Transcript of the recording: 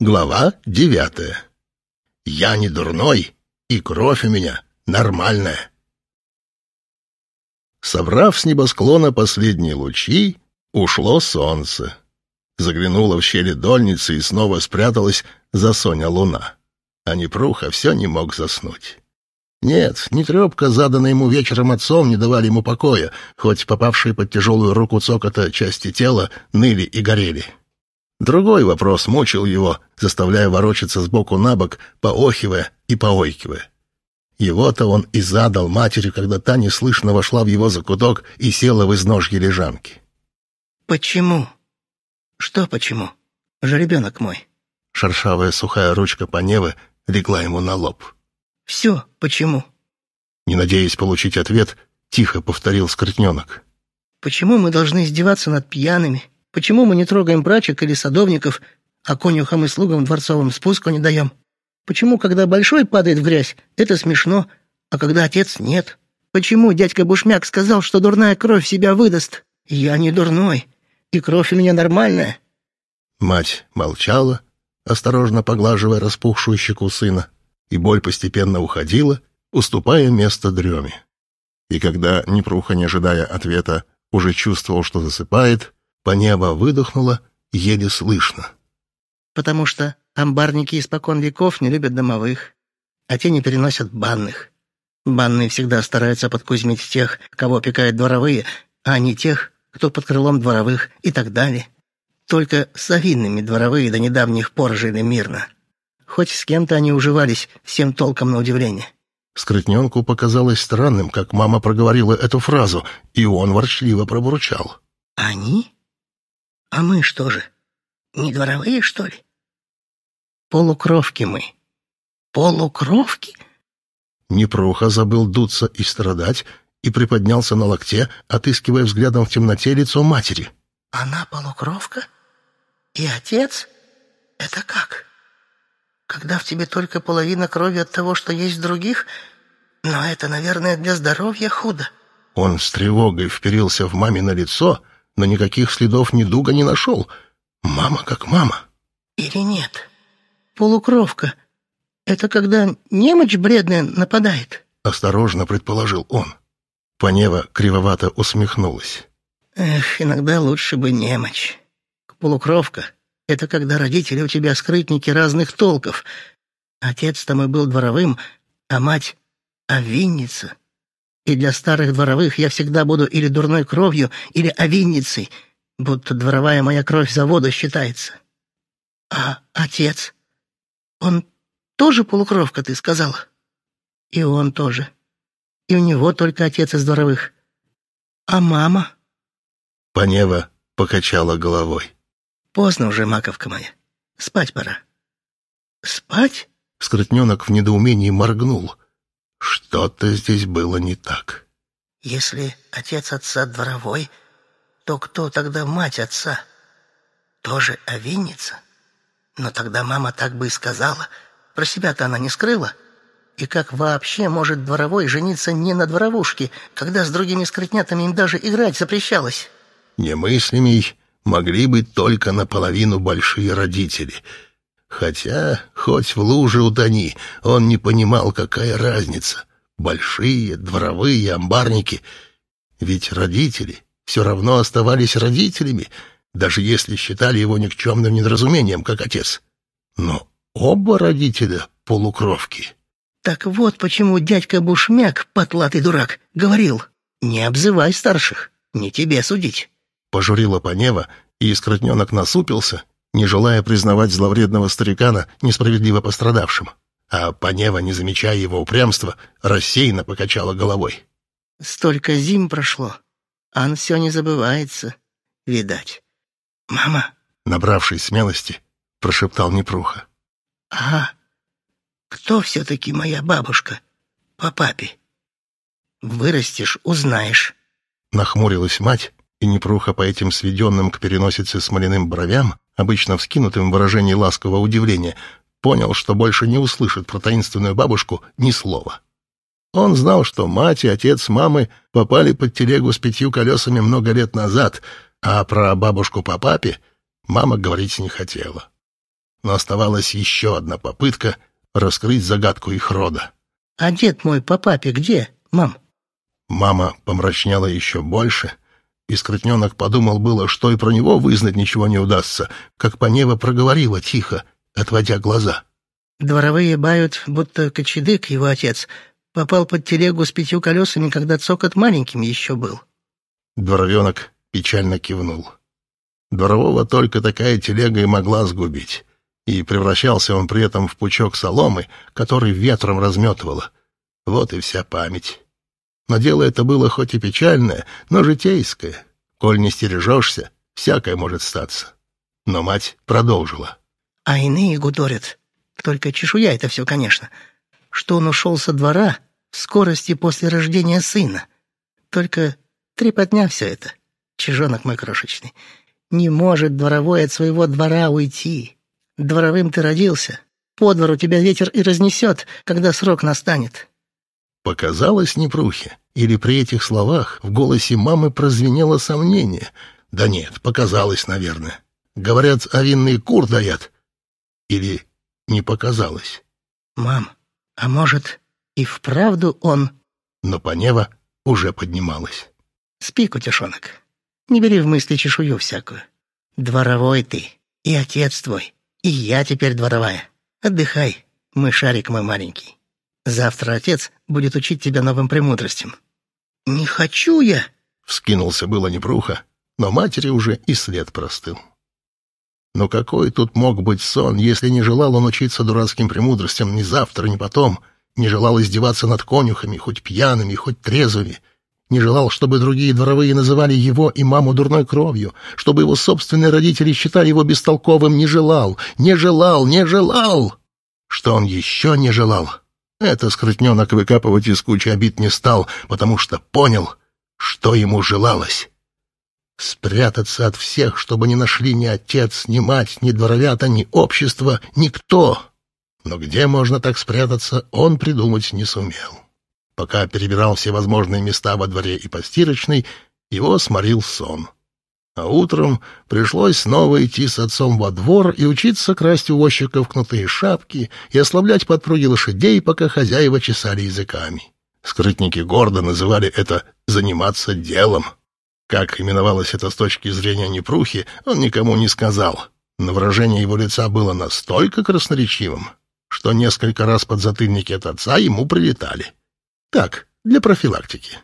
Глава девятая. Я не дурной, и кровь у меня нормальная. Собрав с небосклона последние лучи, ушло солнце. Заглянула в щели дольницы и снова спряталась за Соня луна. А Непруха все не мог заснуть. Нет, не трепка, заданная ему вечером отцом, не давали ему покоя, хоть попавшие под тяжелую руку цокота части тела ныли и горели. Другой вопрос мучил его, заставляя ворочаться сбоку на бок, поохивая и поойкивая. Его-то он и задал матери, когда та неслышно вошла в его закуток и села в изножье лежанки. «Почему? Что почему? Жеребенок мой?» Шершавая сухая ручка Паневы легла ему на лоб. «Все почему?» Не надеясь получить ответ, тихо повторил скрытненок. «Почему мы должны издеваться над пьяными?» Почему мы не трогаем брачек или садовников, а конюхам и слугам дворцовым спуску не даем? Почему, когда большой падает в грязь, это смешно, а когда отец нет? Почему дядька Бушмяк сказал, что дурная кровь себя выдаст? Я не дурной, и кровь у меня нормальная». Мать молчала, осторожно поглаживая распухшую щеку сына, и боль постепенно уходила, уступая место дреме. И когда Непруха, не ожидая ответа, уже чувствовал, что засыпает, по небу выдохнула, еле слышно. «Потому что амбарники испокон веков не любят домовых, а те не переносят банных. Банные всегда стараются подкузмить тех, кого опекают дворовые, а не тех, кто под крылом дворовых и так далее. Только с авинными дворовые до недавних пор жили мирно. Хоть с кем-то они уживались, всем толком на удивление». Скрытненку показалось странным, как мама проговорила эту фразу, и он ворчливо пробурчал. «Они? А мы что же, не дворовые, что ли? Полукровки мы. Полукровки? Непруха забыл дуться и страдать и приподнялся на локте, отыскивая взглядом в темноте лицо матери. Она полукровка? И отец? Это как? Когда в тебе только половина крови от того, что есть в других, но это, наверное, для здоровья худо. Он с тревогой вперился в мамино лицо, но никаких следов недуга не нашел. Мама как мама. Или нет? Полукровка. Это когда немочь бредная нападает? Осторожно предположил он. Понева кривовато усмехнулась. Эх, иногда лучше бы немочь. Полукровка — это когда родители у тебя скрытники разных толков. Отец-то мой был дворовым, а мать — овинница и для старых дворовых я всегда буду или дурной кровью, или овинницей, будто дворовая моя кровь завода считается. А отец? Он тоже полукровка, ты сказала? И он тоже. И у него только отец из дворовых. А мама? Понева покачала головой. Поздно уже, маковка моя. Спать пора. Спать? Скрытненок в недоумении моргнул — что-то здесь было не так. Если отец отца дворовой, то кто тогда мать отца? Тоже овинница? Но тогда мама так бы и сказала. Про себя-то она не скрыла. И как вообще может дворовой жениться не на дворовушке, когда с другими скрытнятами им даже играть запрещалось? Немыслимей могли быть только наполовину большие родители — Хотя, хоть в луже утони, он не понимал, какая разница. Большие, дворовые, амбарники. Ведь родители все равно оставались родителями, даже если считали его никчемным недоразумением, как отец. Но оба родителя — полукровки. Так вот почему дядька Бушмяк, потлатый дурак, говорил, «Не обзывай старших, не тебе судить». Пожурила Понева, и искротненок насупился не желая признавать зловредного старикана несправедливо пострадавшим. А Панева, не замечая его упрямства, рассеянно покачала головой. «Столько зим прошло, а он все не забывается, видать. Мама?» Набравшись смелости, прошептал Непруха. «А кто все-таки моя бабушка по папе? Вырастешь, узнаешь». Нахмурилась мать, и Непруха по этим сведенным к переносице смоляным бровям обычно вскинутым выражением ласкового удивления, понял, что больше не услышит про таинственную бабушку ни слова. Он знал, что мать и отец мамы попали под телегу с пятью колесами много лет назад, а про бабушку по папе мама говорить не хотела. но оставалась еще одна попытка раскрыть загадку их рода. «А дед мой по папе где, мам?» Мама помрачнела еще больше, и скрытненок подумал было, что и про него вызнать ничего не удастся, как Панева проговорила тихо, отводя глаза. «Дворовые бают, будто кочедык, его отец, попал под телегу с пятью колесами, когда цокот маленьким еще был». Дворовенок печально кивнул. Дворового только такая телега и могла сгубить и превращался он при этом в пучок соломы, который ветром разметывало. Вот и вся память. Но дело это было хоть и печальное, но житейское. Коль не стережешься, всякое может статься. Но мать продолжила. А иные гудорят, только чешуя это все, конечно, что он ушел со двора в скорости после рождения сына. Только трепотня все это, чижонок мой крошечный. Не может дворовой от своего двора уйти. Дворовым ты родился. По двору тебя ветер и разнесет, когда срок настанет». Показалось Непрухе, или при этих словах в голосе мамы прозвенело сомнение. Да нет, показалось, наверное. Говорят, овинный кур даят. Или не показалось? «Мам, а может, и вправду он...» Но Панева уже поднималась. «Спи, кутешонок. Не бери в мысли чешую всякую. Дворовой ты, и отец твой, и я теперь дворовая. Отдыхай, мой шарик мой маленький. Завтра отец будет учить тебя новым премудростям». «Не хочу я!» — вскинулся было Непруха, но матери уже и след простыл. Но какой тут мог быть сон, если не желал он учиться дурацким премудростям ни завтра, ни потом, не желал издеваться над конюхами, хоть пьяными, хоть трезвыми, не желал, чтобы другие дворовые называли его и маму дурной кровью, чтобы его собственные родители считали его бестолковым, не желал, не желал, не желал. Что он еще не желал? Это скрытненок выкапывать из кучи обид не стал, потому что понял, что ему желалось. Спрятаться от всех, чтобы не нашли ни отец, ни мать, ни дворовята, ни общество, никто. Но где можно так спрятаться, он придумать не сумел. Пока перебирал все возможные места во дворе и постирочной, его сморил сон. А утром пришлось снова идти с отцом во двор и учиться красть у возчиков кнутые шапки и ослаблять подпруги лошадей, пока хозяева чесали языками. Скрытники гордо называли это «заниматься делом». Как именовалось это с точки зрения Непрухи, он никому не сказал, но выражение его лица было настолько красноречивым, что несколько раз под затыльники от отца ему прилетали. Так, для профилактики.